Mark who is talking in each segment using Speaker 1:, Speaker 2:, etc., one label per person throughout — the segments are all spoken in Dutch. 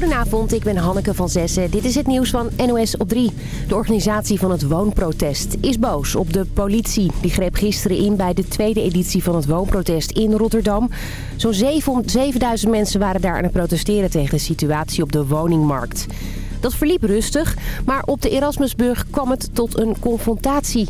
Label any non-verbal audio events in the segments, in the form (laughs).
Speaker 1: Goedenavond, ik ben Hanneke van Zessen. Dit is het nieuws van NOS op 3. De organisatie van het woonprotest is boos op de politie. Die greep gisteren in bij de tweede editie van het woonprotest in Rotterdam. Zo'n 7000 mensen waren daar aan het protesteren tegen de situatie op de woningmarkt. Dat verliep rustig, maar op de Erasmusbrug kwam het tot een confrontatie.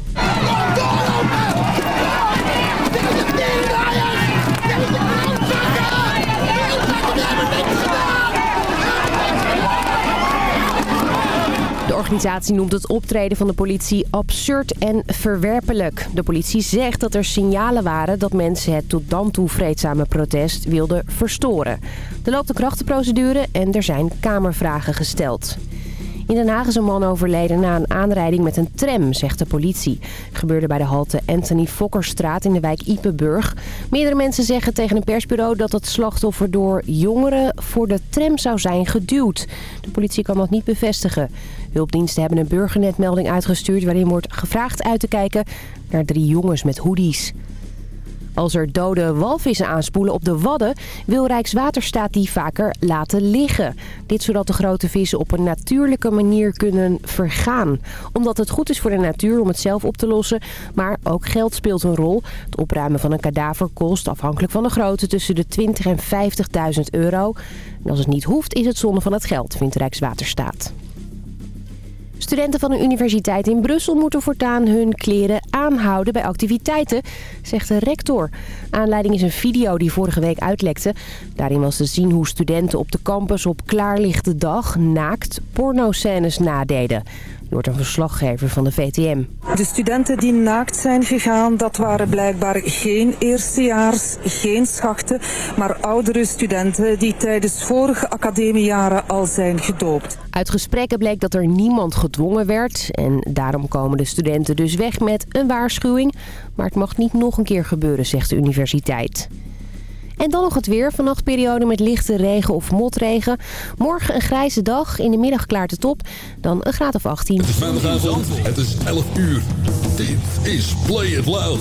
Speaker 1: Organisatie noemt het optreden van de politie absurd en verwerpelijk. De politie zegt dat er signalen waren dat mensen het tot dan toe vreedzame protest wilden verstoren. Er loopt een krachtenprocedure en er zijn kamervragen gesteld. In Den Haag is een man overleden na een aanrijding met een tram, zegt de politie. Gebeurde bij de halte Anthony Fokkerstraat in de wijk Ipenburg. Meerdere mensen zeggen tegen een persbureau dat het slachtoffer door jongeren voor de tram zou zijn geduwd. De politie kan dat niet bevestigen. Hulpdiensten hebben een burgernetmelding uitgestuurd waarin wordt gevraagd uit te kijken naar drie jongens met hoodies. Als er dode walvissen aanspoelen op de Wadden... wil Rijkswaterstaat die vaker laten liggen. Dit zodat de grote vissen op een natuurlijke manier kunnen vergaan. Omdat het goed is voor de natuur om het zelf op te lossen. Maar ook geld speelt een rol. Het opruimen van een kadaver kost, afhankelijk van de grootte... tussen de 20 en 50.000 euro. En als het niet hoeft, is het zonde van het geld, vindt Rijkswaterstaat. Studenten van een universiteit in Brussel moeten voortaan hun kleren aanhouden bij activiteiten, zegt de rector. Aanleiding is een video die vorige week uitlekte. Daarin was te zien hoe studenten op de campus op klaarlichte dag naakt pornoscènes nadeden. Hoort een verslaggever van de VTM.
Speaker 2: De studenten die naakt zijn gegaan, dat waren blijkbaar geen eerstejaars, geen schachten, maar oudere studenten die tijdens vorige academiejaren al zijn gedoopt.
Speaker 1: Uit gesprekken bleek dat er niemand gedwongen werd en daarom komen de studenten dus weg met een waarschuwing. Maar het mag niet nog een keer gebeuren, zegt de universiteit. En dan nog het weer. Vannacht periode met lichte regen of motregen. Morgen een grijze dag. In de middag klaart het op. Dan een graad of 18.
Speaker 3: Het is maandagavond. Het is 11 uur. Dit is Play It Loud.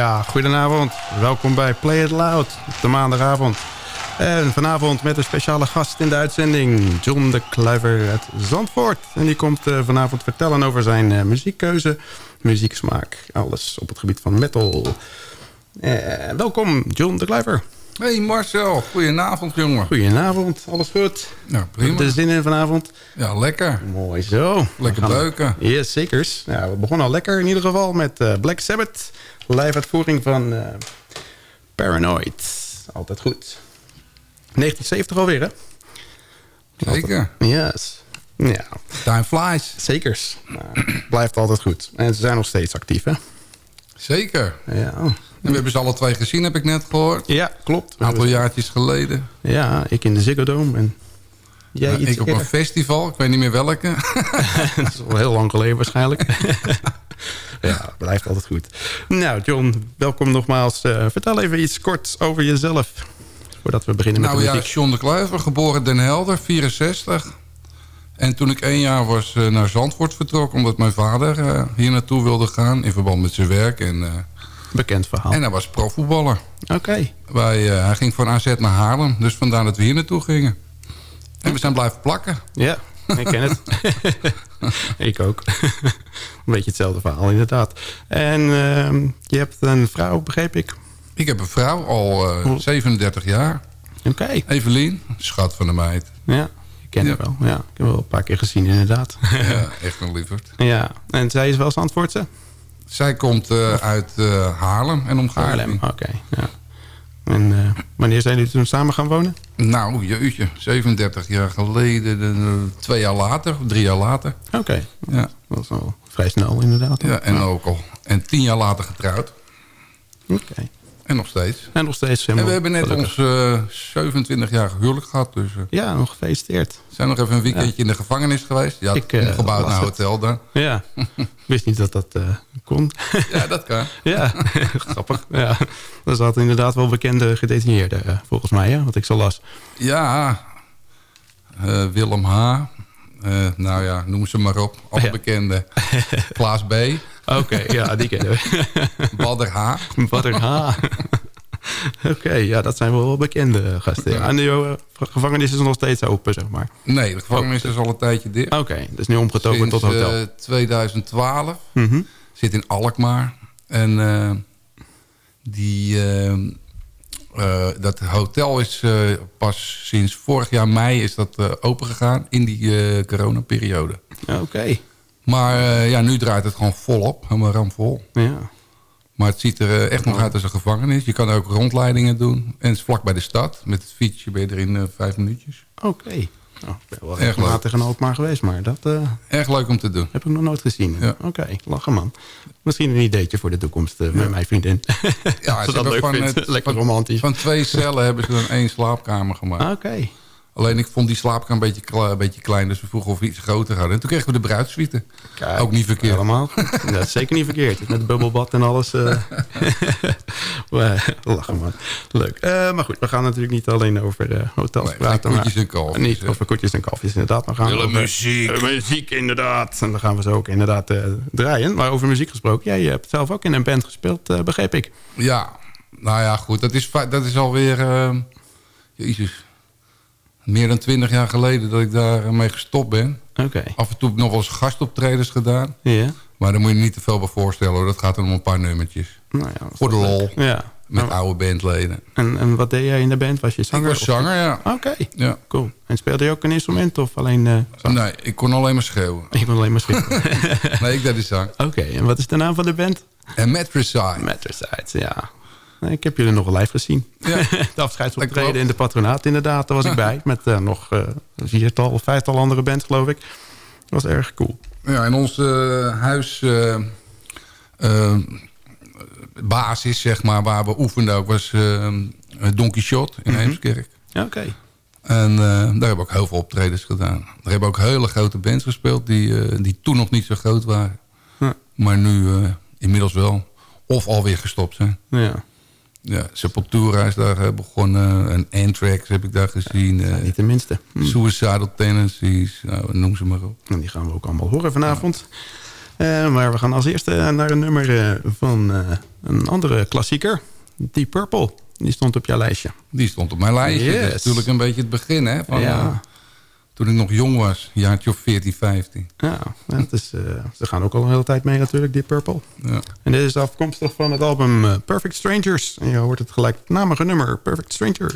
Speaker 4: Ja, goedenavond. Welkom bij Play It Loud op de maandagavond. En vanavond met een speciale gast in de uitzending, John de Kluiver uit Zandvoort. En die komt uh, vanavond vertellen over zijn uh, muziekkeuze, muzieksmaak, alles op het gebied van metal. Uh, welkom, John de Kluiver.
Speaker 5: Hey Marcel, goedenavond jongen.
Speaker 4: Goedenavond, alles goed?
Speaker 5: Ja, prima.
Speaker 4: Heb er zin in vanavond?
Speaker 5: Ja, lekker.
Speaker 4: Mooi zo.
Speaker 5: Lekker beuken.
Speaker 4: Yes, zekers. Ja, we begonnen al lekker in ieder geval met uh, Black Sabbath. Live uitvoering van uh, Paranoid. Altijd goed. 1970 alweer, hè?
Speaker 5: Zeker.
Speaker 4: Yes. Ja.
Speaker 5: Time flies.
Speaker 4: Zekers. Nou, blijft altijd goed. En ze zijn nog steeds actief, hè?
Speaker 5: Zeker.
Speaker 4: Ja.
Speaker 5: En we hebben ze alle twee gezien, heb ik net gehoord.
Speaker 4: Ja, klopt.
Speaker 5: Een aantal jaartjes geleden.
Speaker 4: Ja, ik in de Ziggo Dome en jij
Speaker 5: ja,
Speaker 4: iets
Speaker 5: Ik op een festival, ik weet niet meer welke. (laughs)
Speaker 4: dat is al heel lang geleden waarschijnlijk. (laughs) ja, blijft altijd goed. Nou, John, welkom nogmaals. Uh, vertel even iets kort over jezelf. Voordat we beginnen
Speaker 5: nou,
Speaker 4: met de
Speaker 5: muziek. Nou ja, John de Kluiver, geboren Den Helder, 64. En toen ik één jaar was uh, naar Zandvoort vertrokken... omdat mijn vader uh, hier naartoe wilde gaan... in verband met zijn werk. En,
Speaker 4: Bekend verhaal.
Speaker 5: En hij was profvoetballer.
Speaker 4: Oké. Okay.
Speaker 5: hij ging van AZ naar Haarlem. Dus vandaar dat we hier naartoe gingen. En we zijn blijven plakken.
Speaker 4: Ja, ik ken het. (laughs) ik ook. (laughs) een beetje hetzelfde verhaal, inderdaad. En uh, je hebt een vrouw, begreep ik?
Speaker 5: Ik heb een vrouw, al uh, 37 jaar.
Speaker 4: Oké. Okay.
Speaker 5: Evelien, schat van de meid.
Speaker 4: Ja, ik ken
Speaker 5: Ja.
Speaker 4: haar wel. Ja, ik heb haar wel een paar keer gezien, inderdaad.
Speaker 5: Ja, (laughs) echt een lieverd.
Speaker 4: ja, en zij is wel Zandvoortse?
Speaker 5: Zij komt uh, uit uh, Haarlem en omgeving.
Speaker 4: Haarlem, oké. ja. En uh, wanneer zijn jullie toen samen gaan wonen?
Speaker 5: Nou, jeutje. 37 jaar geleden, de, twee jaar later, drie jaar later.
Speaker 4: Oké, okay.
Speaker 5: Ja.
Speaker 4: dat was al vrij snel inderdaad.
Speaker 5: Ja, en ook al. En tien jaar later getrouwd.
Speaker 4: Oké. Okay.
Speaker 5: En nog steeds.
Speaker 4: En nog steeds.
Speaker 5: En we hebben net
Speaker 4: gelukkig.
Speaker 5: ons uh, 27-jarig huwelijk gehad. Dus, uh,
Speaker 4: ja, nog gefeliciteerd.
Speaker 5: Zijn nog even een weekendje ja. in de gevangenis geweest. Ja,
Speaker 4: Ik,
Speaker 5: uh, gebouwd naar hotel dan.
Speaker 4: Ja, ik (laughs) wist niet dat dat kon.
Speaker 5: ja, dat kan. (laughs)
Speaker 4: ja, (laughs) grappig. Ja. Er zat inderdaad wel bekende gedetineerden, volgens mij, hè, wat ik zo las.
Speaker 5: Ja, Willem H. Uh, nou ja, noem ze maar op. Alle ja. bekende. (laughs) Klaas B.
Speaker 4: Oké, okay, ja, die kennen we. (laughs)
Speaker 5: Badder H.
Speaker 4: Badder H. (laughs) Oké, okay, ja, dat zijn wel bekende gasten. Ja. En de uh, gevangenis is nog steeds open, zeg maar.
Speaker 5: Nee, de gevangenis oh. is al een tijdje dicht.
Speaker 4: Oké, okay, dus nu omgetoverd tot hotel.
Speaker 5: Uh, 2012.
Speaker 4: Mm -hmm.
Speaker 5: Zit in Alkmaar. En die... Uh, dat hotel is uh, pas sinds vorig jaar mei is dat uh, opengegaan in die coronaperiode.
Speaker 4: Oké. Okay.
Speaker 5: Maar ja, nu draait het gewoon volop, helemaal ramvol.
Speaker 4: Ja.
Speaker 5: Maar het ziet er echt nog uit als een gevangenis. Je kan ook rondleidingen doen. En het is vlak bij de stad. Met het fietsje ben je er in vijf minuutjes.
Speaker 4: Oké. Okay. Ik ben wel in Alkmaar geweest, maar dat... Uh,
Speaker 5: erg leuk om te doen.
Speaker 4: Heb ik nog nooit gezien.
Speaker 5: Ja.
Speaker 4: Oké, okay, lachen man. Misschien een ideetje voor de toekomst uh, ja. met mijn vriendin.
Speaker 5: Ja,
Speaker 4: ze (laughs) dat leuk
Speaker 5: van,
Speaker 4: vindt.
Speaker 5: Het,
Speaker 4: Lekker
Speaker 5: van,
Speaker 4: romantisch.
Speaker 5: Van twee cellen hebben ze dan één slaapkamer gemaakt.
Speaker 4: Oké. Okay.
Speaker 5: Alleen ik vond die slaapkamer een beetje, een beetje klein, dus we vroegen of we iets groter hadden. En toen kregen we de bruidssuite.
Speaker 4: Kijk,
Speaker 5: Ook niet verkeerd.
Speaker 4: Allemaal. dat is zeker niet verkeerd. Met het bubbelbad en alles. (laughs) Uh... Lachen man. Leuk. Uh, maar goed, we gaan natuurlijk niet alleen over uh, hotels
Speaker 5: nee,
Speaker 4: praten.
Speaker 5: koetjes en kalfjes.
Speaker 4: Niet over koetjes en kalfjes, inderdaad. Maar gaan
Speaker 5: Hele
Speaker 4: over,
Speaker 5: muziek.
Speaker 4: muziek, inderdaad. En dan gaan we zo ook inderdaad draaien. Maar over muziek gesproken. Jij hebt zelf ook in een band gespeeld, begreep ik.
Speaker 5: Ja, nou ja, goed. Dat is, dat is alweer... Jezus meer dan twintig jaar geleden dat ik daarmee gestopt ben.
Speaker 4: Okay.
Speaker 5: Af en toe heb ik nog wel eens gastoptredens gedaan.
Speaker 4: Ja.
Speaker 5: Maar daar moet je niet te veel bij voorstellen. Hoor. Dat gaat om een paar nummertjes.
Speaker 4: Nou ja,
Speaker 5: Voor de lol.
Speaker 4: Ja.
Speaker 5: Met
Speaker 4: oh.
Speaker 5: oude bandleden.
Speaker 4: En, en wat deed jij in de band? Was je zanger?
Speaker 5: Ik was zanger, ja.
Speaker 4: Oké, okay.
Speaker 5: ja.
Speaker 4: cool. En speelde je ook een instrument of alleen... Uh,
Speaker 5: nee, ik kon alleen maar schreeuwen. (laughs)
Speaker 4: Ik kon alleen maar schreeuwen. (laughs)
Speaker 5: nee, ik deed de zang.
Speaker 4: Oké, okay. en wat is de naam van de band?
Speaker 5: En Matricide.
Speaker 4: Matricide, ja. Ik heb jullie nog live gezien.
Speaker 5: Ja. (laughs)
Speaker 4: de afscheidsoptreden in de patronaat inderdaad. Daar was ik (laughs) bij. Met uh, nog uh, viertal of vijftal andere bands geloof ik. Dat was erg cool.
Speaker 5: Ja, en onze uh, huis... basis, zeg maar, waar we oefenden ook, was Don Quixote in mm -hmm. Heemskerk.
Speaker 4: Oké. Okay.
Speaker 5: En daar hebben we ook heel veel optredens gedaan. Daar hebben we ook hele grote bands gespeeld... die, die toen nog niet zo groot waren.
Speaker 4: Ja.
Speaker 5: Maar nu inmiddels wel. Of alweer gestopt zijn.
Speaker 4: Ja.
Speaker 5: Ja, Sepultura is daar begonnen. En Anthrax heb ik daar gezien.
Speaker 4: Ja, niet de minste.
Speaker 5: Hm. Suicidal Tendencies. Nou, noem ze maar op.
Speaker 4: En die gaan we ook allemaal horen vanavond. Ja. Uh, maar we gaan als eerste naar een nummer van uh, een andere klassieker. Deep Purple. Die stond op jouw lijstje.
Speaker 5: Die stond op mijn lijstje.
Speaker 4: Yes.
Speaker 5: Dat is natuurlijk een beetje het begin, hè? Van,
Speaker 4: Ja.
Speaker 5: Toen ik nog jong was, jaartje of 14, 15.
Speaker 4: Ja, het is, eh, ze gaan ook al een hele tijd mee natuurlijk, Deep Purple.
Speaker 5: Ja.
Speaker 4: En dit is afkomstig van het album eh, Perfect Strangers. En je hoort het gelijknamige nummer, Perfect Strangers.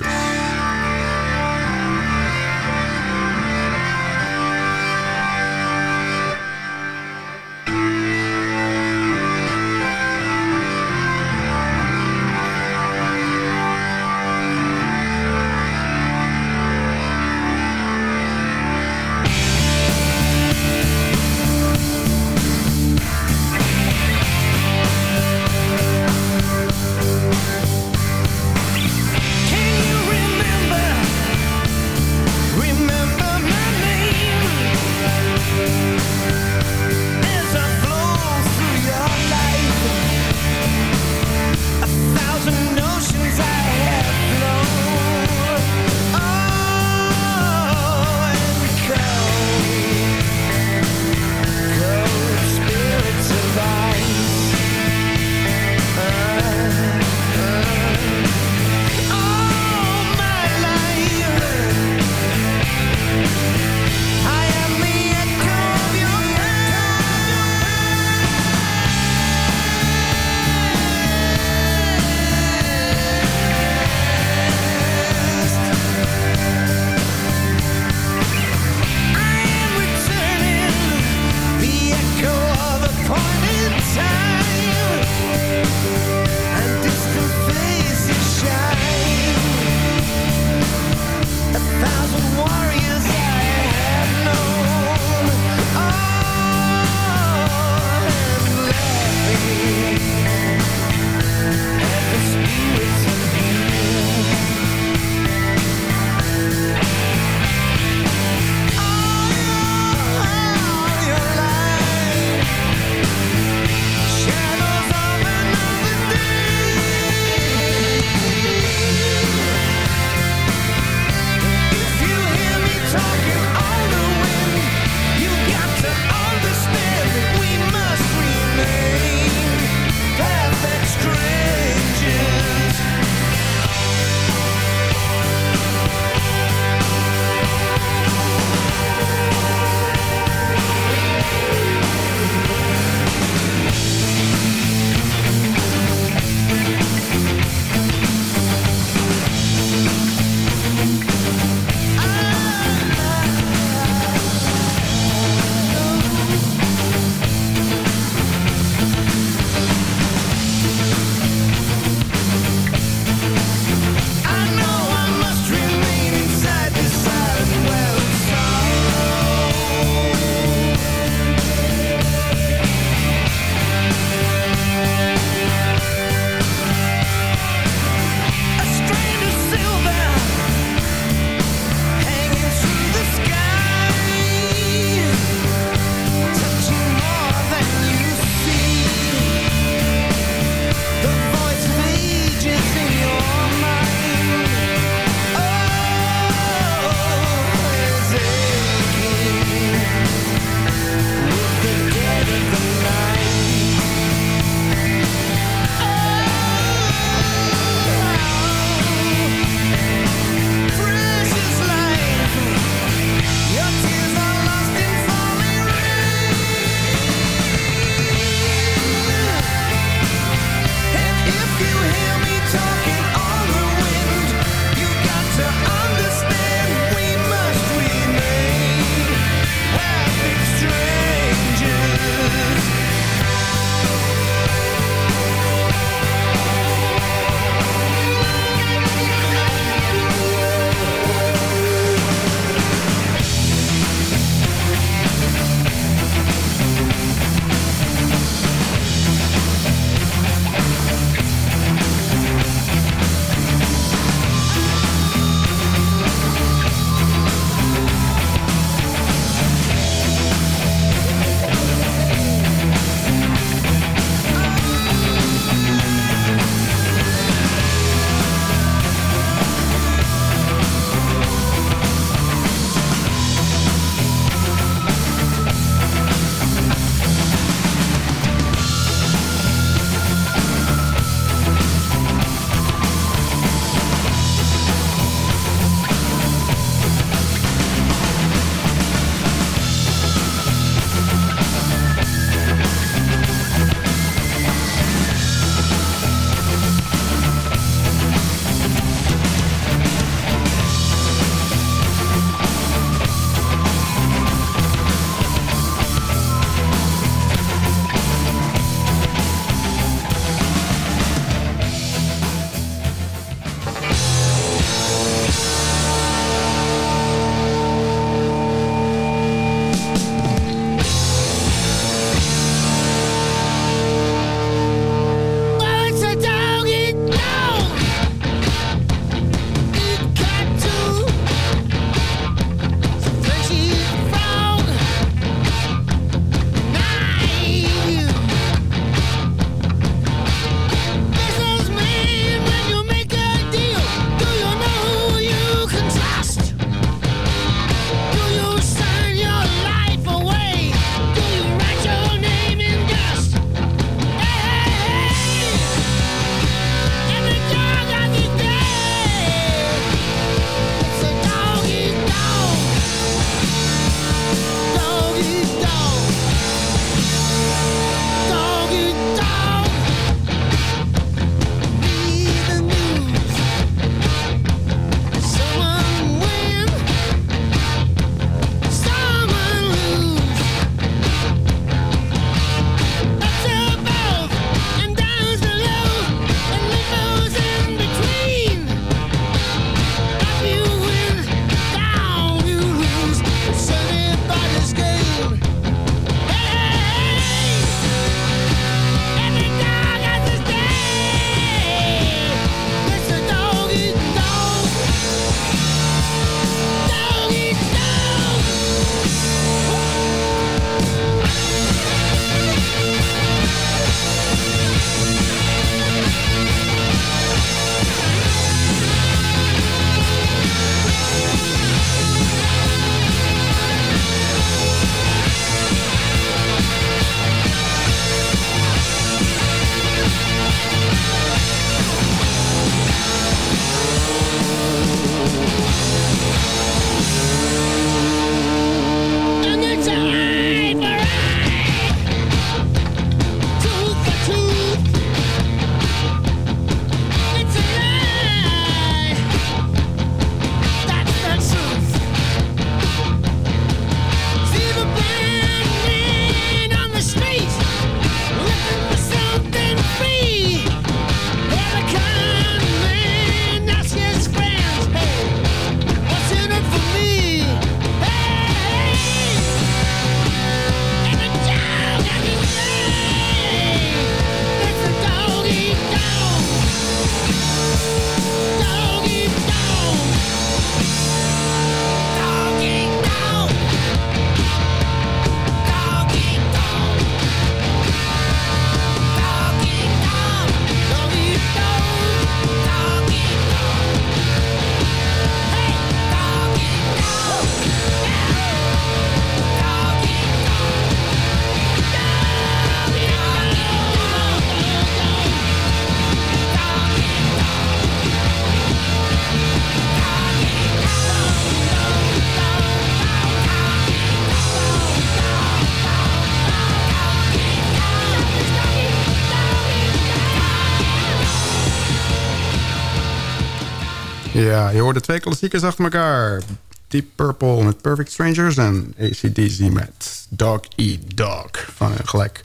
Speaker 4: Hoorde twee klassiekers achter elkaar. Deep Purple met Perfect Strangers en ACDC met Dog Eat Dog. Van, eh, gelijk,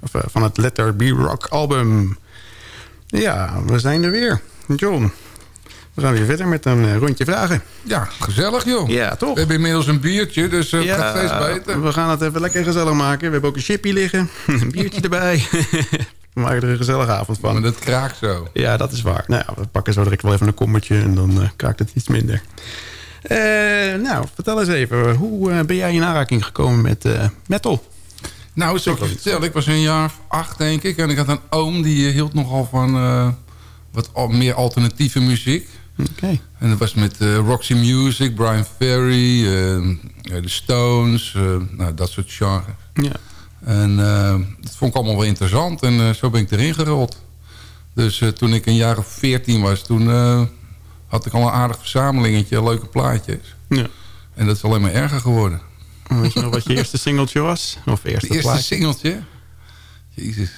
Speaker 4: of, eh, van het Letter B Rock album. Ja, we zijn er weer. John, we gaan weer verder met een eh, rondje vragen.
Speaker 5: Ja, gezellig joh.
Speaker 4: Ja, toch?
Speaker 5: We hebben inmiddels een biertje, dus het gaat steeds beter.
Speaker 4: we gaan het even lekker gezellig maken. We hebben ook een chippy liggen, (laughs) een biertje erbij. (laughs) we maken er een gezellige avond van.
Speaker 5: Maar dat kraakt zo.
Speaker 4: Ja, dat is waar. Nou ja, we pakken zo direct wel even een kommetje en dan uh, kraakt het iets minder. Uh, nou, vertel eens even. Hoe uh, ben jij in aanraking gekomen met metal?
Speaker 5: Nou, zo ik. Ik was een jaar of acht, denk ik. En ik had een oom die hield nogal van wat al meer alternatieve muziek.
Speaker 4: Okay.
Speaker 5: En dat was met Roxy Music, Brian Ferry, de Stones, nou, dat soort genres.
Speaker 4: Ja.
Speaker 5: En dat vond ik allemaal wel interessant. En zo ben ik erin gerold. Dus toen ik een jaar of veertien was, toen had ik al een aardig verzamelingetje, leuke plaatjes.
Speaker 4: Ja.
Speaker 5: En dat is alleen maar erger geworden.
Speaker 4: Weet je nog wat je eerste singeltje was? Of eerste,
Speaker 5: eerste
Speaker 4: plaatje?
Speaker 5: singeltje? Jezus.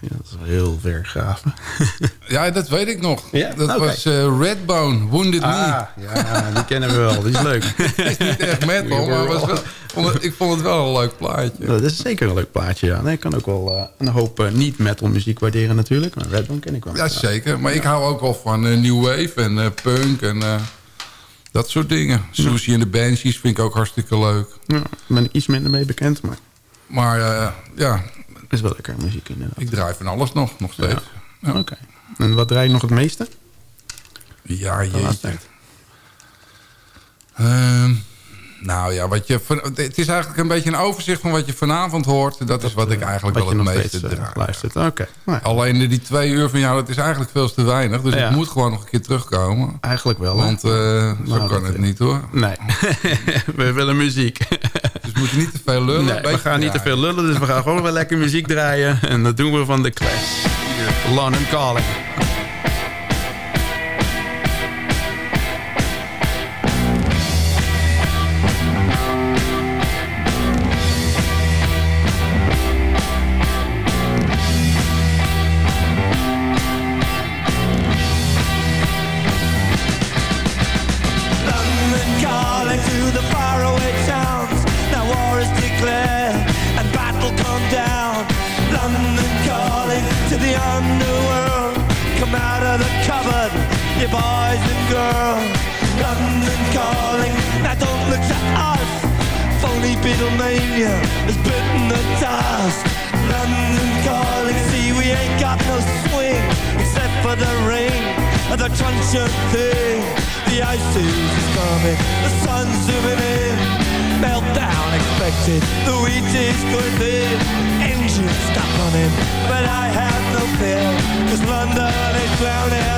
Speaker 4: Ja, dat is wel heel ver graven. (laughs)
Speaker 5: ja, dat weet ik nog.
Speaker 4: Ja?
Speaker 5: Dat
Speaker 4: okay.
Speaker 5: was uh, Redbone, Wounded
Speaker 4: ah,
Speaker 5: Knee.
Speaker 4: Ja, die kennen we wel. Die is leuk. (laughs)
Speaker 5: Het is niet echt metal, maar was wel, vond het, ik vond het wel een leuk plaatje.
Speaker 4: Dat is zeker een leuk plaatje, ja. Nee, ik kan ook wel uh, een hoop uh, niet-metal muziek waarderen natuurlijk. Maar Redbone ken ik wel.
Speaker 5: Ja, zeker. Maar ik hou ook wel van New Wave en punk en dat soort dingen. Susie en de Banshees vind ik ook hartstikke leuk.
Speaker 4: Ja, daar ben ik iets minder mee bekend, maar...
Speaker 5: Maar ja...
Speaker 4: is wel lekker muziek inderdaad.
Speaker 5: Ik draai van alles nog, nog steeds.
Speaker 4: Ja. Oké. Okay. En wat draai je nog het meeste?
Speaker 5: Ja, jeetje. Uh, nou ja, wat je, het is eigenlijk een beetje een overzicht van wat je vanavond hoort. Dat, dat is wat ik eigenlijk
Speaker 4: wat
Speaker 5: wel het meeste
Speaker 4: steeds,
Speaker 5: draai.
Speaker 4: luistert. Oké. Okay.
Speaker 5: Nou, Alleen die twee uur van jou, dat is eigenlijk veel te weinig. Dus
Speaker 4: ja.
Speaker 5: ik moet gewoon nog een keer terugkomen.
Speaker 4: Eigenlijk wel.
Speaker 5: Want uh, zo nou, kan het niet hoor.
Speaker 4: Nee, (laughs) we willen muziek. (laughs)
Speaker 5: Dus we moeten niet te veel lullen.
Speaker 4: Nee, we gaan niet te veel lullen, dus we gaan gewoon wel lekker muziek draaien. En dat doen we van de Clash. Hier, London Calling.
Speaker 6: Now don't look to us Phony Beatlemania has bitten the dust. London calling, see we ain't got no swing except for the rain and the truncheon thing. The ice is coming, the sun's zooming in. Meltdown expected, the wheat is going thin. Engine on him, but I have no fear, cause London is drowning.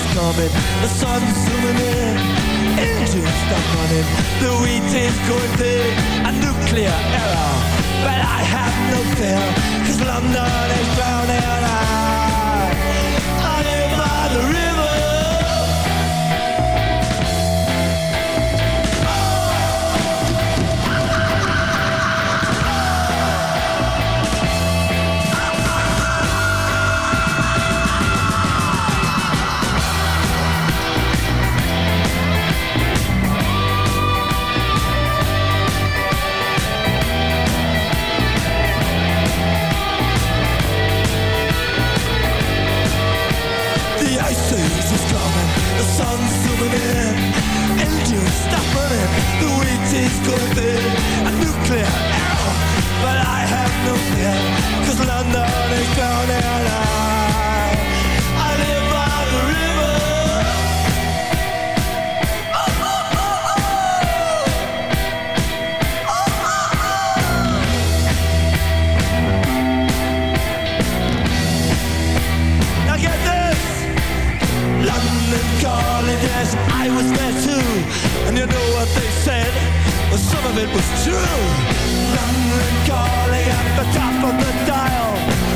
Speaker 6: coming, the sun's zooming in, engines stuck running, the wheat is going big, a nuclear error. But I have no fear, cause London is drowning. I, I live by the river.
Speaker 7: it was
Speaker 4: true. London
Speaker 6: calling at the top of the dial.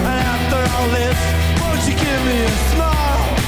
Speaker 6: And after all this, won't you give me a smile?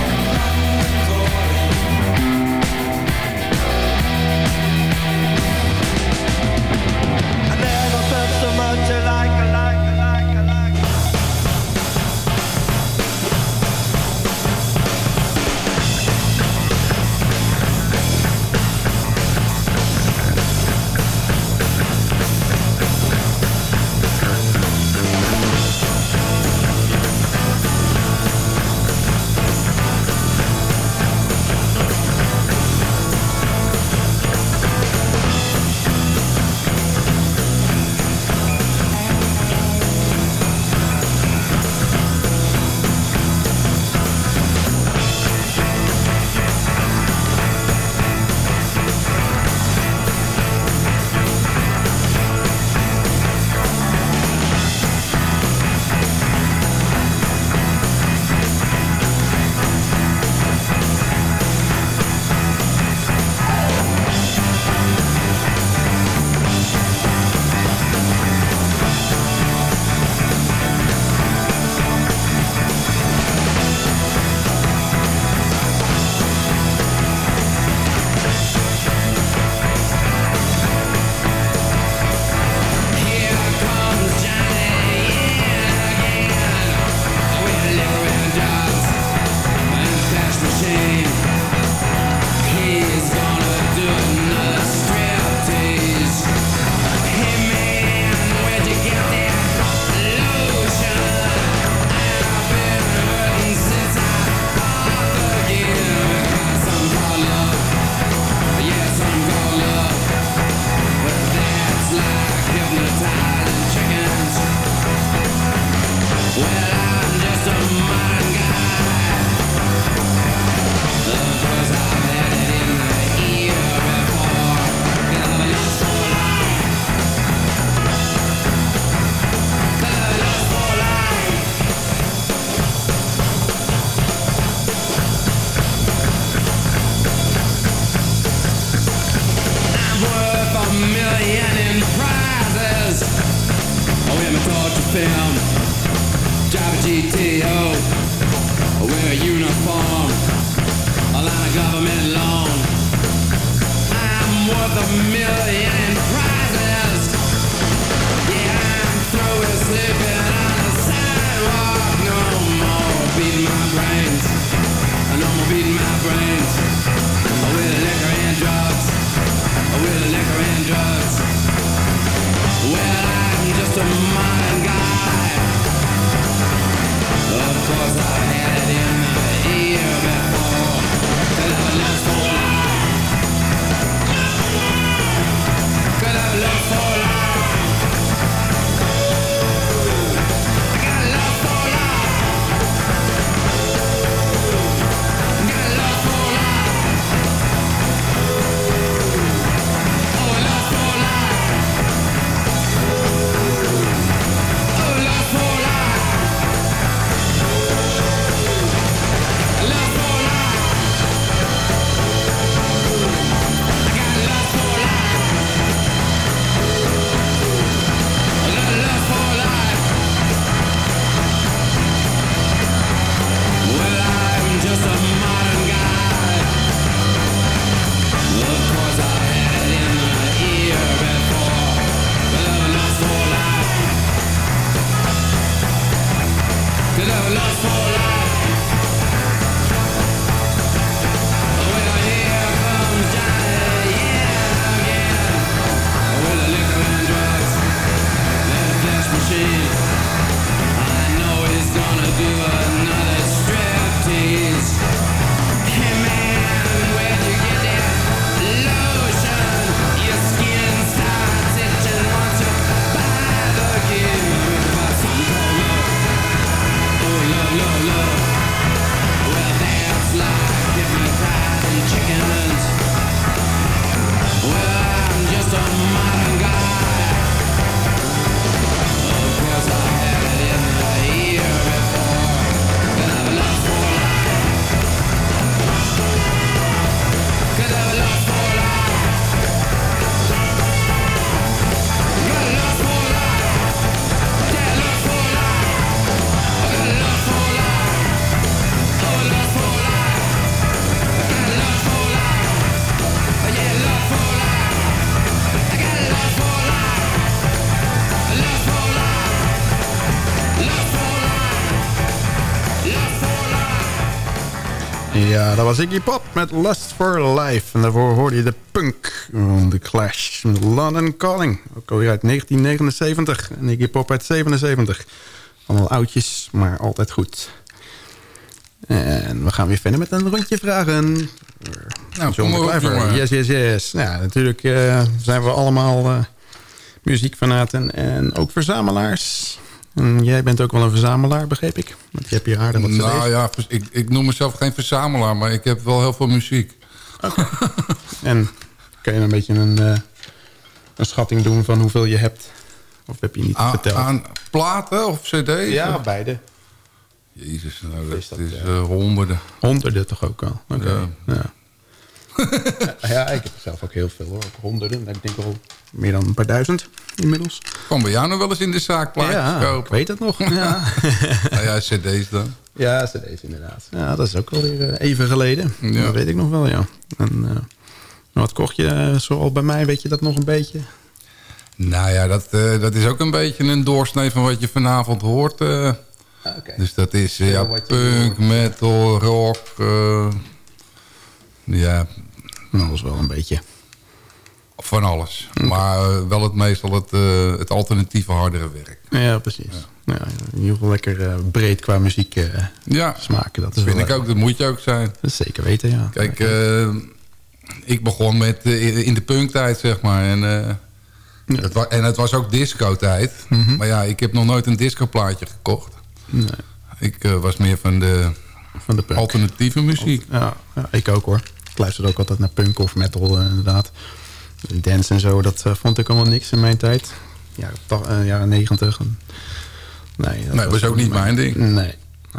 Speaker 4: Was Iggy Pop met Lust for Life. En daarvoor hoorde je de punk, de Clash, London Calling. Ook alweer uit 1979 en Iggy Pop uit 77. Allemaal oudjes, maar altijd goed. En we gaan weer verder met een rondje vragen.
Speaker 5: Nou,
Speaker 4: John
Speaker 5: kom op.
Speaker 4: Yes, yes, yes. Nou, ja, natuurlijk eh, zijn we allemaal eh muziekfanaten en ook verzamelaars. En jij bent ook wel een verzamelaar, begreep ik. Want je hebt hier aardig wat.
Speaker 5: Nou ja, ik, ik noem mezelf geen verzamelaar, maar ik heb wel heel veel muziek.
Speaker 4: En kun je een beetje een, eh, een schatting doen van hoeveel je hebt? Of heb je niet verteld?
Speaker 5: aan platen of cd's?
Speaker 4: ja, beide.
Speaker 5: Jezus, nou, dat
Speaker 4: Is dat,
Speaker 5: is
Speaker 4: ja.
Speaker 5: eh, honderden.
Speaker 4: Honderden toch ook al? Oké.
Speaker 5: Ja.
Speaker 4: Ja. (laughs) ja, ik heb zelf ook heel veel hoor. Honderden. Ik denk al meer dan een paar duizend inmiddels.
Speaker 5: Kwam bij jou nog wel eens in de zaak plaatjes
Speaker 4: ja, ik
Speaker 5: kopen?
Speaker 4: weet het nog. Ja. (laughs)
Speaker 5: Nou ja, cd's dan.
Speaker 4: ja, cd's inderdaad. Ja, dat is ook alweer eh, even geleden.
Speaker 5: Ja.
Speaker 4: Dat weet ik nog wel, ja. En, eh, wat kocht je eh, zoal bij mij? Weet je dat nog een beetje?
Speaker 5: Nou ja, dat, dat is ook een beetje een doorsnee van wat je vanavond hoort.
Speaker 4: Oké.
Speaker 5: Dus dat is
Speaker 4: Ja,
Speaker 5: punk, metal, rock. ja,
Speaker 4: dat is wel een beetje.
Speaker 5: van alles. Maar eh, wel het meestal het, eh, het alternatieve hardere werk.
Speaker 4: Ja, precies. Ja. in ieder geval lekker eh, breed qua muziek
Speaker 5: Ja,
Speaker 4: smaken. Dat is
Speaker 5: vind ik ook. Dat moet je ook zijn.
Speaker 4: Dat zeker weten, ja.
Speaker 5: Kijk, ik begon met, in de punktijd, zeg maar. En, het wa- en het was ook disco-tijd. Maar ja, ik heb nog nooit een discoplaatje gekocht.
Speaker 4: Nee,
Speaker 5: Ik was meer van de
Speaker 4: van de punk.
Speaker 5: alternatieve muziek.
Speaker 4: Ja, ja, ik ook hoor. Ik luisterde ook altijd naar punk of metal, eh, inderdaad. Dance en zo, dat eh, vond ik allemaal niks in mijn tijd. Ja, ta- eh, jaren negentig. En- Nee, dat
Speaker 5: Nee, was ook niet mijn ding.
Speaker 4: Nee. nee.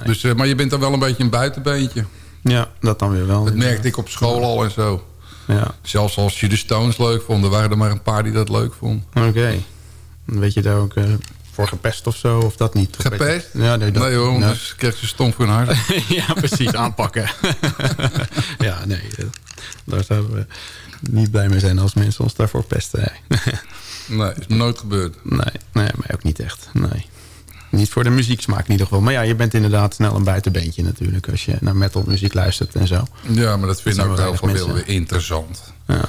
Speaker 5: Dus, maar je bent dan wel een beetje een buitenbeentje.
Speaker 4: Ja, dat dan weer wel.
Speaker 5: Dat merkte ik op school al en zo.
Speaker 4: Ja,
Speaker 5: Zelfs als je de Stones leuk vond, er waren er maar een paar die dat leuk vonden.
Speaker 4: oké. Dan Weet je daar ook voor gepest of zo, of dat niet? Je-
Speaker 5: Gepest?
Speaker 4: Ja, nee, dat,
Speaker 5: Nee hoor, dus kreeg ze stom voor hun hart. (laughs)
Speaker 4: ja, precies, aanpakken. (laughs) ja, nee, eh, daar zouden we niet blij mee zijn als mensen ons daarvoor pesten. (laughs) Nee,
Speaker 5: is me nooit gebeurd.
Speaker 4: nee, nee mij ook niet echt. Nee. Niet voor de muzieksmaak in ieder geval. Maar ja, je bent inderdaad snel een buitenbeentje natuurlijk... als je naar metalmuziek luistert en zo.
Speaker 5: Ja, maar dat vinden
Speaker 4: zijn
Speaker 5: ook
Speaker 4: wel
Speaker 5: heel veel weer
Speaker 4: mensen.
Speaker 5: interessant.
Speaker 4: Ja,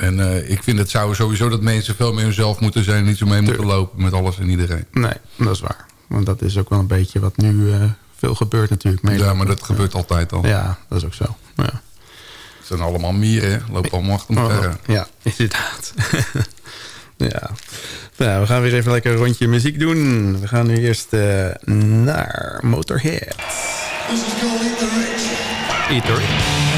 Speaker 5: En eh, ik vind het zou sowieso dat mensen veel meer hunzelf moeten zijn... en niet zo mee moeten lopen met alles en iedereen.
Speaker 4: nee, dat is waar. Want dat is ook wel een beetje wat nu eh, veel gebeurt natuurlijk. mee.
Speaker 5: Ja, maar dat gebeurt altijd al.
Speaker 4: Ja, dat is ook zo. Ja.
Speaker 5: Het zijn allemaal mieren, hè. lopen allemaal achter elkaar.
Speaker 4: Oh, ja, (laughs) inderdaad. (laughs) ja. Nou, we gaan weer even lekker een rondje muziek doen. We gaan nu eerst eh, naar Motorhead. Eater.
Speaker 7: Take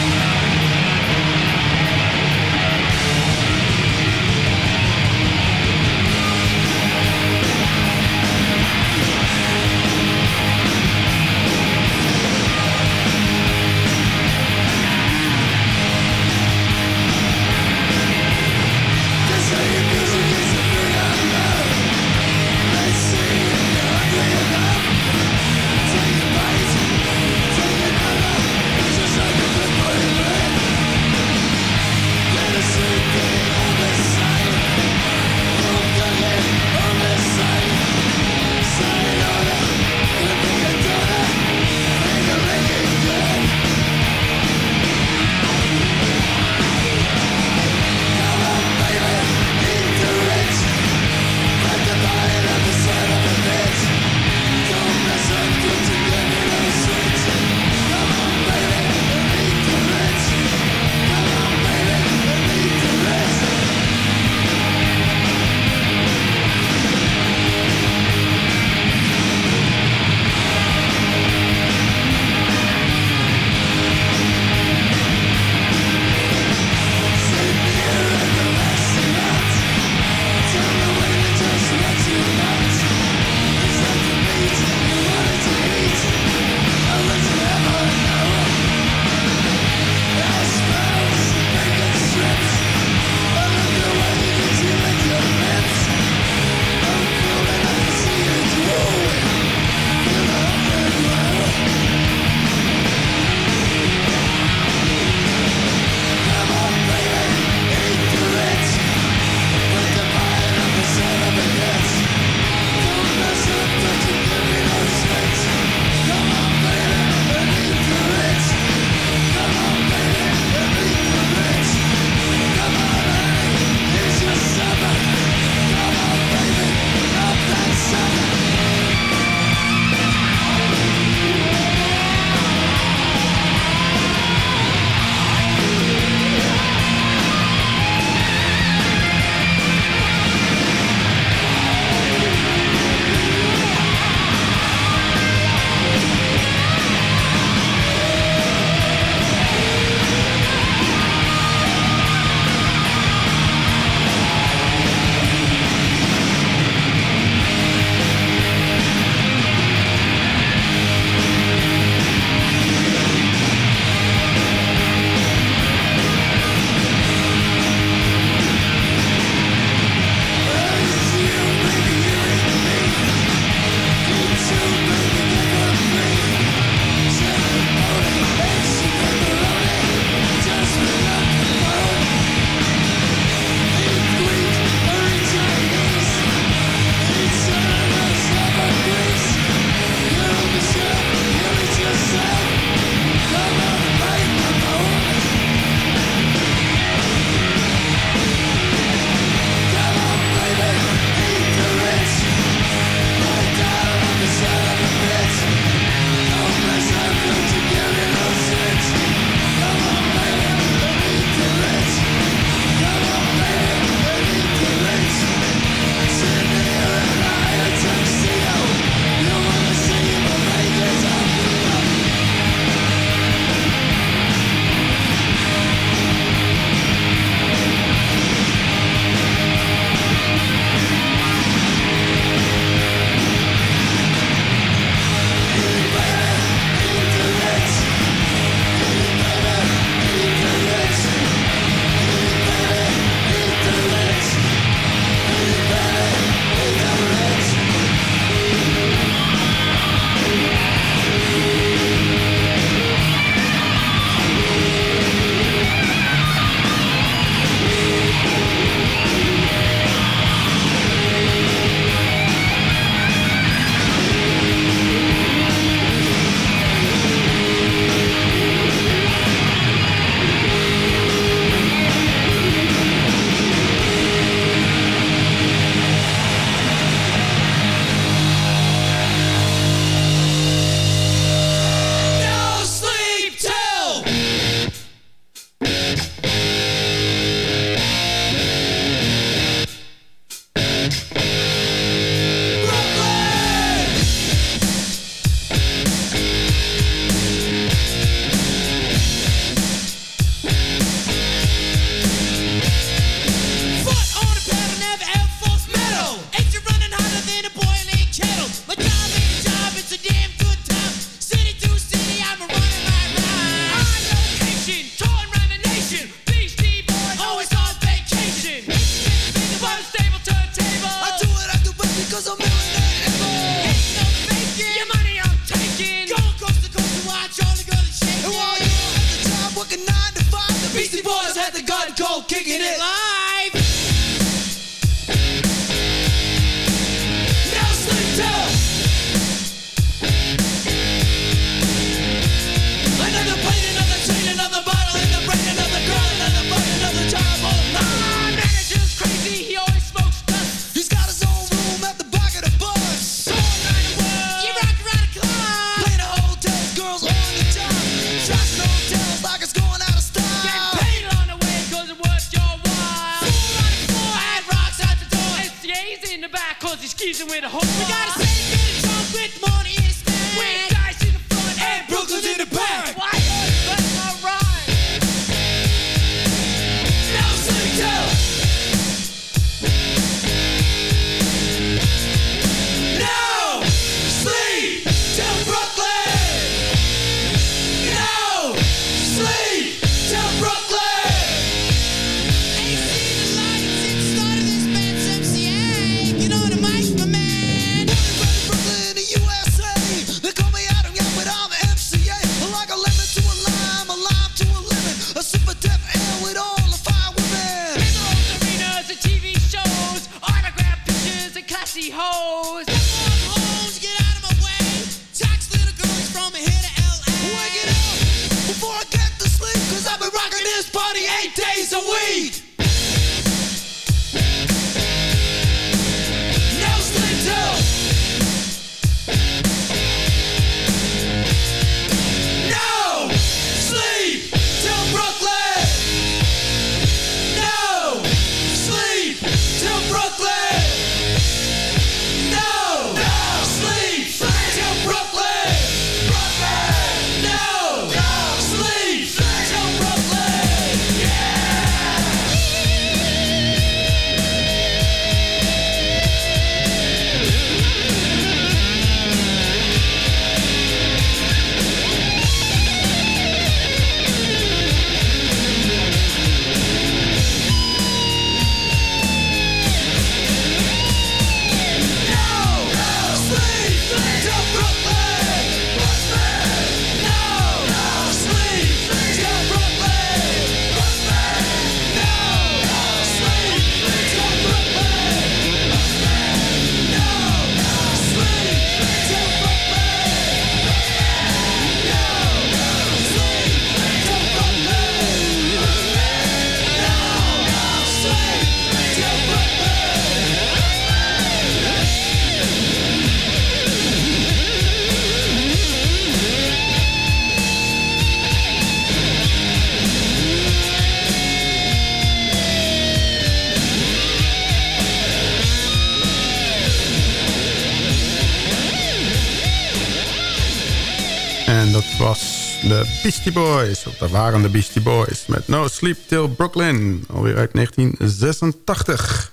Speaker 4: de Beastie Boys. Of dat waren de Beastie Boys. Met No Sleep Till Brooklyn. Alweer uit 1986.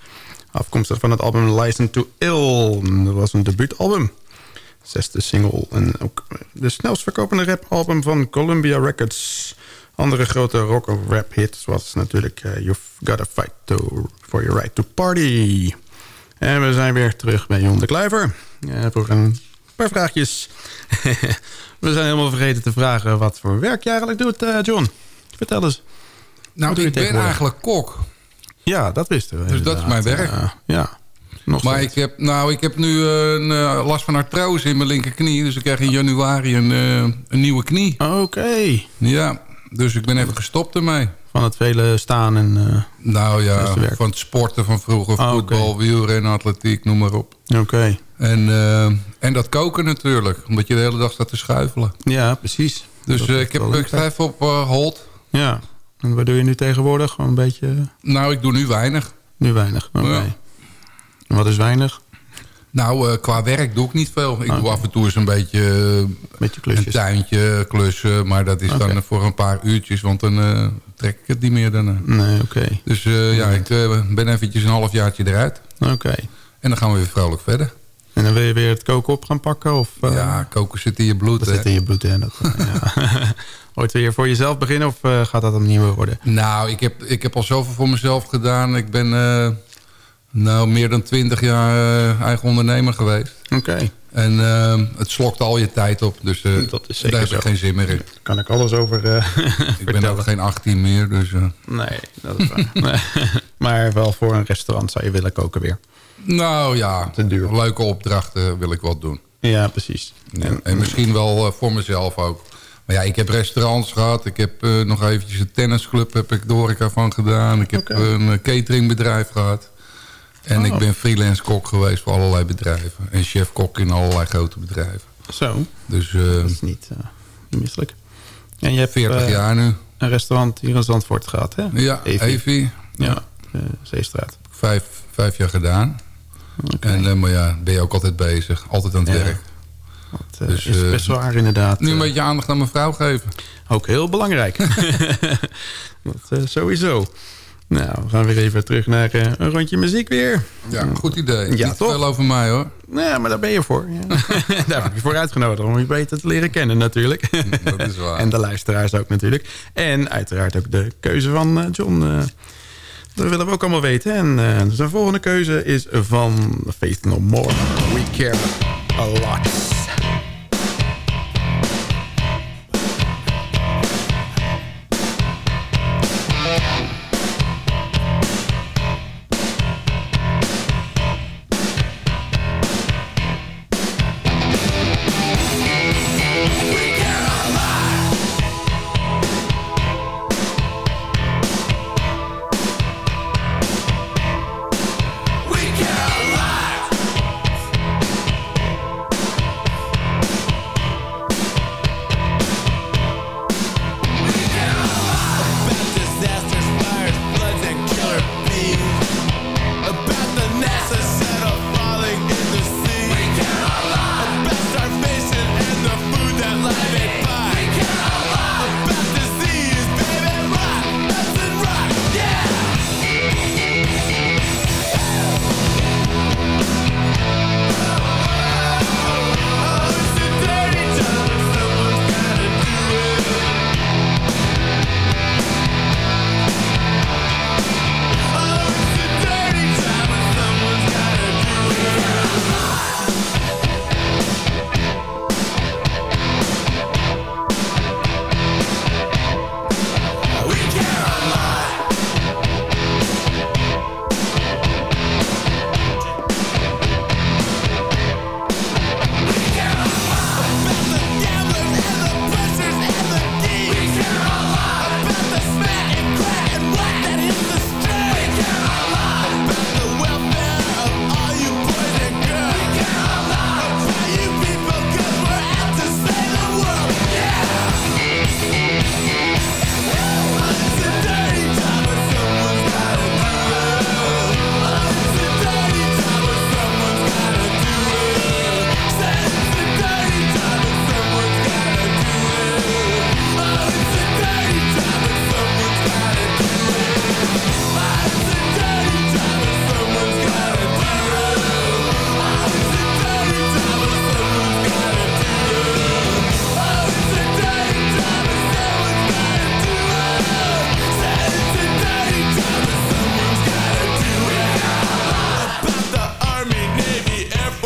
Speaker 4: Afkomstig van het album License to Ill. Dat was een debuutalbum. Zesde single. En ook de snelst verkopende rapalbum van Columbia Records. Andere grote rock of rap hits was natuurlijk... eh, You've Gotta Fight to, for Your Right to Party. En we zijn weer terug bij Jon de Kluiver. eh, voor een paar vraagjes. (laughs) we zijn helemaal vergeten te vragen wat voor werk je eigenlijk doet, eh, John. Vertel eens.
Speaker 5: Nou, ik ben eigenlijk kok.
Speaker 4: Ja, dat wisten we.
Speaker 5: Dus dat is mijn werk.
Speaker 4: Ja, nog
Speaker 5: Maar
Speaker 4: steeds.
Speaker 5: ik heb, nou, ik heb nu eh, een, eh, last van artrose in mijn linkerknie. Dus ik krijg in januari een, een nieuwe knie.
Speaker 4: Oké.
Speaker 5: Ja, dus ik ben even gestopt ermee.
Speaker 4: Van het vele staan en... eh,
Speaker 5: Nou ja, van het sporten van vroeger.
Speaker 4: Ah.
Speaker 5: Voetbal, wielrennen, atletiek, noem maar op.
Speaker 4: Oké.
Speaker 5: En, eh, en dat koken natuurlijk. Omdat je de hele dag staat te schuifelen.
Speaker 4: Ja, precies.
Speaker 5: Dus eh, ik, heb, ik even op hold.
Speaker 4: Ja. En wat doe je nu tegenwoordig? Gewoon een beetje...
Speaker 5: Nou, ik doe nu weinig.
Speaker 4: Nu weinig. Oké.
Speaker 5: Ja.
Speaker 4: Wat is weinig?
Speaker 5: Nou, qua werk doe ik niet veel. Ik doe af en toe eens een beetje
Speaker 4: Beetje
Speaker 5: een tuintje klussen. Maar dat is dan voor een paar uurtjes. Want dan eh, trek ik het niet meer daarna.
Speaker 4: Nee, oké.
Speaker 5: Dus eh, ja, ik eh, ben eventjes een halfjaartje eruit.
Speaker 4: Oké.
Speaker 5: En dan gaan we weer vrolijk verder.
Speaker 4: En dan wil je weer het koken op gaan pakken? Of, eh,
Speaker 5: ja, koken zit in je bloed.
Speaker 4: Dat
Speaker 5: hè.
Speaker 4: zit in je bloed, hè? Dat, eh, ja. (laughs) Ooit weer voor jezelf beginnen of eh, gaat dat opnieuw worden?
Speaker 5: Nou, ik heb, ik heb al zoveel voor mezelf gedaan. Ik ben eh, nou meer dan twintig jaar eh, eigen ondernemer geweest.
Speaker 4: Oké.
Speaker 5: En ehm, het slokt al je tijd op. Dus eh,
Speaker 4: Dat is zeker
Speaker 5: daar heb ik
Speaker 4: zo.
Speaker 5: geen zin meer in.
Speaker 4: Daar kan ik alles over eh (laughs)
Speaker 5: Ik ben ook geen 18 meer. Dus, eh,
Speaker 4: Nee, dat is waar. (laughs) (laughs) Maar wel voor een restaurant zou je willen koken weer.
Speaker 5: nou ja,
Speaker 4: Te duur.
Speaker 5: leuke opdrachten wil ik wel doen.
Speaker 4: Ja, precies.
Speaker 5: En, en misschien wel voor mezelf ook. Maar ja, ik heb restaurants gehad. Ik heb eh, nog eventjes een tennisclub heb ik de horeca van gedaan. Ik heb een cateringbedrijf gehad. En
Speaker 4: Oh.
Speaker 5: ik ben freelance kok geweest voor allerlei bedrijven. En chef-kok in allerlei grote bedrijven.
Speaker 4: Zo,
Speaker 5: Dus eh,
Speaker 4: dat is niet, eh, niet misselijk. En je hebt
Speaker 5: 40
Speaker 4: eh,
Speaker 5: jaar nu.
Speaker 4: een restaurant hier in Zandvoort gehad, hè?
Speaker 5: Ja,
Speaker 4: Evi.
Speaker 5: Evi.
Speaker 4: Ja, eh, Zeestraat.
Speaker 5: Vijf, vijf jaar gedaan. En, eh, maar ja, ben je ook altijd bezig. Altijd aan het
Speaker 4: Ja.
Speaker 5: werk.
Speaker 4: Dat eh,
Speaker 5: Dus,
Speaker 4: is
Speaker 5: eh,
Speaker 4: best waar inderdaad.
Speaker 5: Nu een
Speaker 4: eh,
Speaker 5: beetje aandacht aan mijn vrouw geven.
Speaker 4: Ook heel belangrijk. (laughs) (laughs) dat eh, sowieso. Nou, we gaan weer even terug naar eh, een rondje muziek weer.
Speaker 5: Ja, goed idee.
Speaker 4: Ja,
Speaker 5: Niet
Speaker 4: toch?
Speaker 5: veel over mij hoor.
Speaker 4: Nee, maar daar ben je voor. Ja. (laughs) daar heb ik je voor uitgenodigd om je beter te leren kennen natuurlijk.
Speaker 5: Dat is waar. (laughs)
Speaker 4: en de luisteraars ook natuurlijk. En uiteraard ook de keuze van eh, John. eh, dat willen we ook allemaal weten. En zijn volgende keuze is van Faith No More. We care a lot.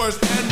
Speaker 4: worst.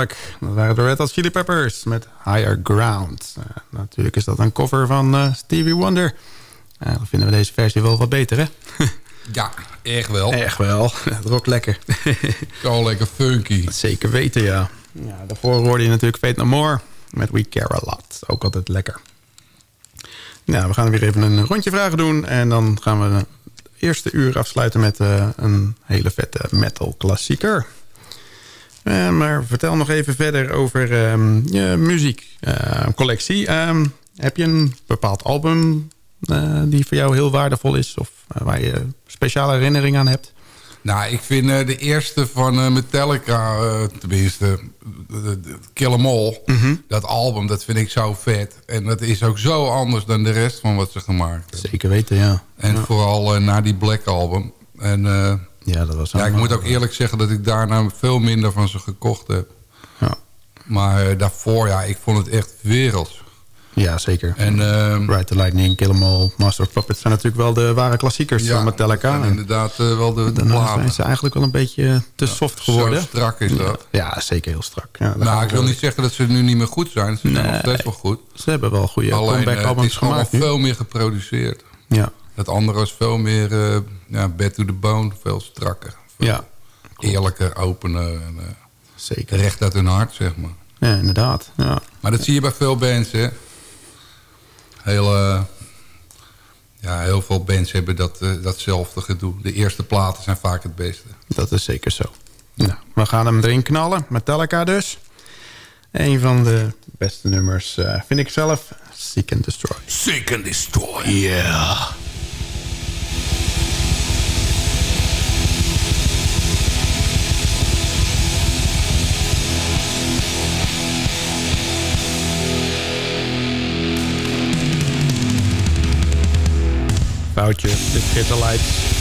Speaker 4: Heerlijk. Dat waren de Red Hot Chili Peppers met Higher Ground. Uh, natuurlijk is dat een cover van uh, Stevie Wonder. Uh, dan vinden we deze versie wel wat beter, hè? (laughs)
Speaker 5: ja, echt wel.
Speaker 4: Echt wel. (laughs) Het rokt lekker. (laughs)
Speaker 5: Zo lekker funky.
Speaker 4: Zeker weten, ja. ja. Daarvoor hoorde je natuurlijk Fate No More met We Care A Lot. Ook altijd lekker. Nou, we gaan weer even een rondje vragen doen. En dan gaan we de eerste uur afsluiten met een hele vette metal klassieker. Uh, maar vertel nog even verder over um, je muziekcollectie. Uh, um, heb je een bepaald album uh, die voor jou heel waardevol is? Of waar je speciale herinnering aan hebt?
Speaker 5: Nou, ik vind de eerste van Metallica, tenminste, Kill 'Em All... Mm -hmm. dat album, dat vind ik zo vet. En dat is ook zo anders dan de rest van wat ze gemaakt hebben.
Speaker 4: Zeker weten, ja.
Speaker 5: En
Speaker 4: ja.
Speaker 5: vooral na die Black album. En
Speaker 4: ja, dat was
Speaker 5: ja, ik moet ook eerlijk zeggen dat ik daarna veel minder van ze gekocht heb.
Speaker 4: Ja.
Speaker 5: Maar uh, daarvoor, ja, ik vond het echt werelds.
Speaker 4: Ja, zeker.
Speaker 5: En, uh,
Speaker 4: Ride the Lightning, Kill 'Em All, Master of Puppets... zijn natuurlijk wel de ware klassiekers
Speaker 5: ja,
Speaker 4: van Metallica.
Speaker 5: Ja, inderdaad uh, wel de, de
Speaker 4: Daarna zijn ze eigenlijk wel een beetje te ja, soft geworden.
Speaker 5: Zo strak is dat.
Speaker 4: Ja, zeker heel strak. Ja,
Speaker 5: nou, ik wil niet zeggen dat ze nu niet meer goed zijn. Ze zijn nee, nog steeds wel goed.
Speaker 4: Ze hebben wel goede comeback-albums
Speaker 5: het is
Speaker 4: gemaakt.
Speaker 5: gewoon veel meer geproduceerd.
Speaker 4: Ja.
Speaker 5: Het andere was veel meer uh, ja, bed to the bone, veel strakker. Veel
Speaker 4: ja.
Speaker 5: Eerlijker, opener. En, uh,
Speaker 4: Zeker.
Speaker 5: Recht uit hun hart, zeg maar.
Speaker 4: Ja, inderdaad. Ja.
Speaker 5: Maar dat zie je bij veel bands, hè. Heel, uh, ja, heel veel bands hebben dat, uh, datzelfde gedoe. De eerste platen zijn vaak het beste.
Speaker 4: Dat is zeker zo. Nou, we gaan hem erin knallen. Metallica dus. Een van de beste nummers uh, vind ik zelf. Seek and Destroy.
Speaker 5: Seek and Destroy.
Speaker 4: Yeah. Foutje, dit gitterlights. Kijk,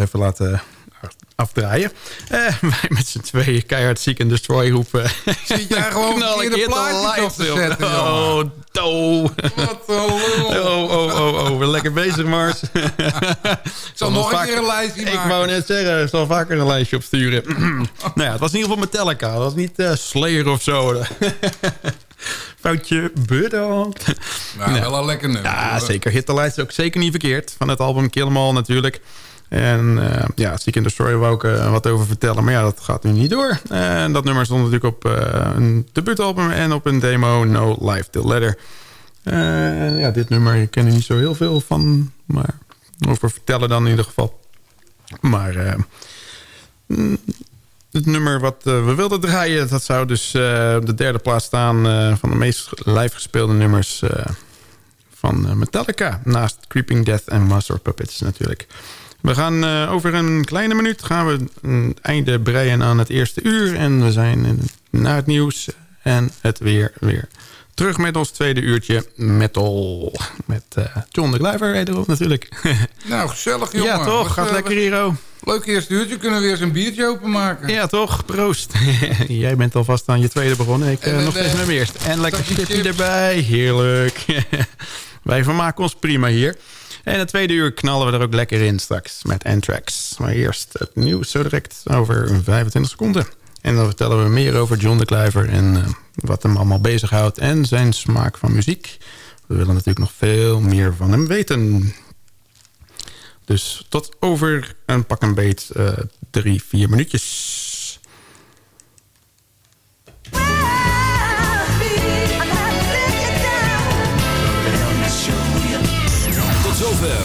Speaker 4: even laten afdraaien. Eh, (laughs) wij met z'n tweeën keihard ziek en destroy roepen.
Speaker 5: Zit jij (laughs) gewoon
Speaker 4: ik hier
Speaker 5: plaatjes op te zetten,
Speaker 4: Oh, do.
Speaker 5: Wat een.
Speaker 4: Oh, oh, oh, oh, we lekker bezig, Mars. (laughs) ik
Speaker 5: zal nog een keer een lijstje
Speaker 4: Ik wou net zeggen, ik zal vaker een lijstje opsturen. (clears throat) nou ja, het was in ieder geval Metallica. Het was niet eh, Slayer of zo. Foutje bedankt.
Speaker 5: Nou, wel een lekker nummer.
Speaker 4: Ja,
Speaker 5: hoor.
Speaker 4: zeker. Lights is ook zeker niet verkeerd. Van het album Kill 'Em All natuurlijk. En uh, ja, Seek in the Story wou ik uh, wat over vertellen. Maar ja, dat gaat nu niet door. En dat nummer stond natuurlijk op uh, een debuutalbum en op een demo No Life Till Letter. ja, dit nummer ik ken er niet zo heel veel van. Maar over vertellen dan in ieder geval. Maar mm, het nummer wat we wilden draaien... dat zou dus op de derde plaats staan... van de meest live gespeelde nummers van Metallica. Naast Creeping Death en Master Puppets natuurlijk. We gaan uh, over een kleine minuut gaan we een einde breien aan het eerste uur. En we zijn na het nieuws en het weer weer terug met ons tweede uurtje metal. Met uh, John de Kluiver wederom natuurlijk. (laughs)
Speaker 5: Nou, gezellig jongen.
Speaker 4: Ja toch, gaat uh, lekker hier ook.
Speaker 5: Leuk eerste uurtje, kunnen we weer eens een biertje openmaken.
Speaker 4: Ja toch, proost. (laughs) Jij bent alvast aan je tweede begonnen. Ik en, nog steeds met mijn eerste. En lekker chipje erbij, heerlijk. (laughs) Wij vermaken ons prima hier. En het tweede uur knallen we er ook lekker in straks met Anthrax. Maar eerst het nieuws zo direct over 25 seconden. En dan vertellen we meer over John de Kluiver en uh, wat hem allemaal bezighoudt en zijn smaak van muziek. We willen natuurlijk nog veel meer van hem weten. Dus tot over een pak een beet uh, drie, vier minuutjes.